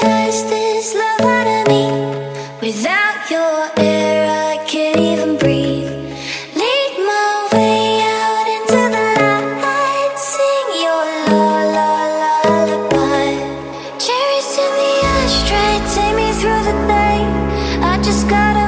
This love out of me. Without your air, I can't even breathe. Lead my way out into the light. Sing your la la lullaby. Cherries in the ashtray, take me through the day. I just gotta